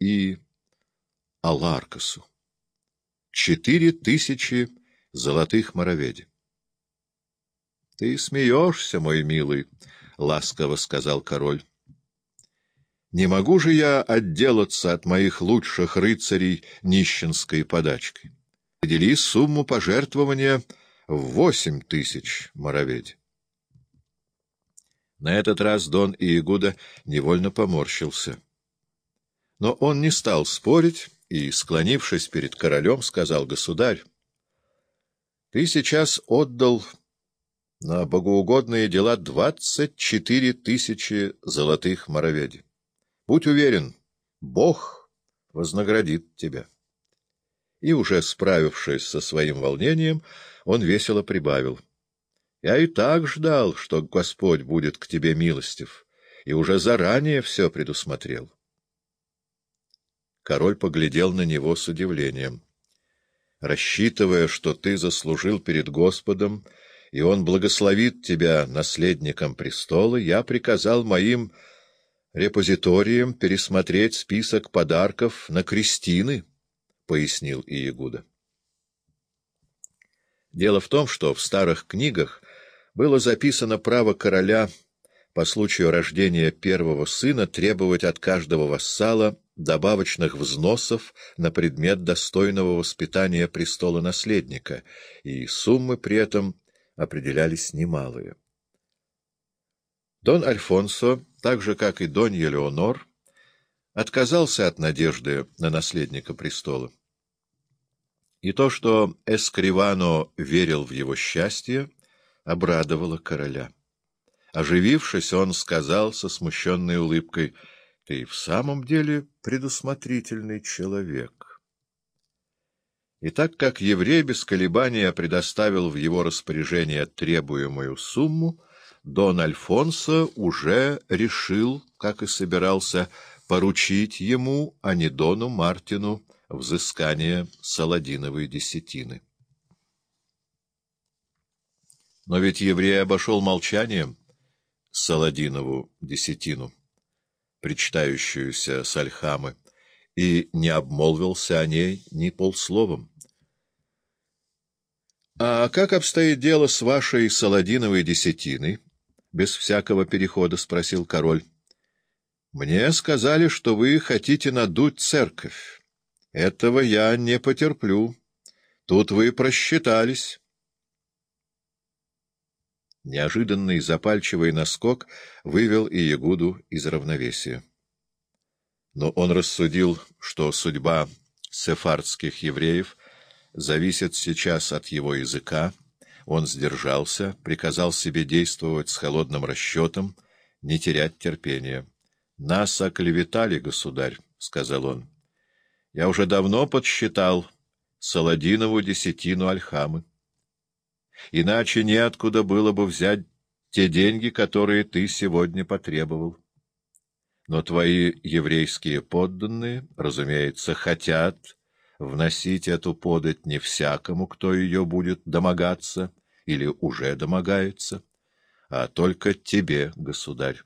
и Аларкасу. Четыре тысячи золотых мороведи. — Ты смеешься, мой милый, — ласково сказал король. — Не могу же я отделаться от моих лучших рыцарей нищенской подачкой. Подели сумму пожертвования в восемь тысяч мороведь. На этот раз Дон Иегуда невольно поморщился. Но он не стал спорить и, склонившись перед королем, сказал, «Государь, ты сейчас отдал на богоугодные дела двадцать четыре тысячи золотых мороведи. Будь уверен, Бог вознаградит тебя». И, уже справившись со своим волнением, он весело прибавил — я и так ждал, что Господь будет к тебе милостив, и уже заранее все предусмотрел. Король поглядел на него с удивлением. Рассчитывая, что ты заслужил перед Господом, и Он благословит тебя наследником престола, я приказал моим репозиториям пересмотреть список подарков на крестины, — пояснил Иегуда. Дело в том, что в старых книгах было записано право короля по случаю рождения первого сына требовать от каждого вассала добавочных взносов на предмет достойного воспитания престола наследника, и суммы при этом определялись немалые. Дон Альфонсо, так же как и Донья Леонор, отказался от надежды на наследника престола. И то, что Эскривано верил в его счастье, обрадовало короля. Оживившись, он сказал со смущенной улыбкой, — Ты в самом деле предусмотрительный человек. И так как еврей без колебания предоставил в его распоряжение требуемую сумму, Дон Альфонсо уже решил, как и собирался, поручить ему, а не Дону Мартину, взыскание Саладиновой десятины. Но ведь еврей обошел молчанием Саладинову десятину, причитающуюся с Альхамы, и не обмолвился о ней ни полсловом. — А как обстоит дело с вашей Саладиновой десятиной? — без всякого перехода спросил король. — Мне сказали, что вы хотите надуть церковь. Этого я не потерплю. Тут вы просчитались. Неожиданный запальчивый наскок вывел и Ягуду из равновесия. Но он рассудил, что судьба сефардских евреев зависит сейчас от его языка, он сдержался, приказал себе действовать с холодным расчетом, не терять терпения. — Нас оклеветали, государь, — сказал он. — Я уже давно подсчитал Саладинову десятину Альхамы. Иначе неоткуда было бы взять те деньги, которые ты сегодня потребовал. Но твои еврейские подданные, разумеется, хотят вносить эту подать не всякому, кто ее будет домогаться или уже домогается, а только тебе, государь.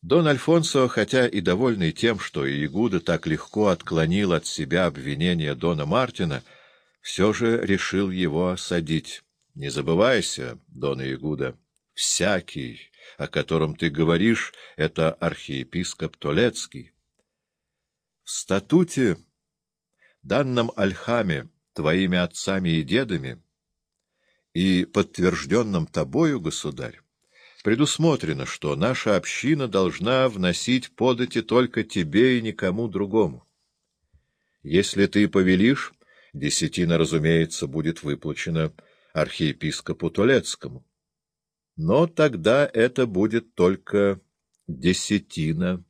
Дон Альфонсо, хотя и довольный тем, что Иегуда так легко отклонил от себя обвинения Дона Мартина, — все же решил его осадить. Не забывайся, Дон Игуда, всякий, о котором ты говоришь, — это архиепископ Толецкий. В статуте, данном Альхаме твоими отцами и дедами, и подтвержденном тобою, государь, предусмотрено, что наша община должна вносить подати только тебе и никому другому. Если ты повелишь, Десятина, разумеется, будет выплачена архиепископу Толецкому. Но тогда это будет только десятина,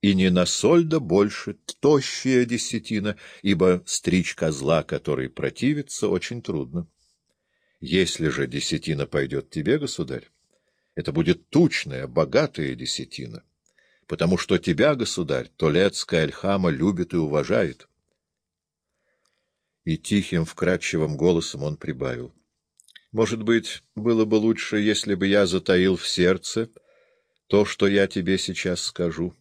и не на сольда больше, тощая десятина, ибо стричь козла, который противится, очень трудно. Если же десятина пойдет тебе, государь, это будет тучная, богатая десятина, потому что тебя, государь, Толецкая Альхама любит и уважает. И тихим, вкрадчивым голосом он прибавил. — Может быть, было бы лучше, если бы я затаил в сердце То, что я тебе сейчас скажу,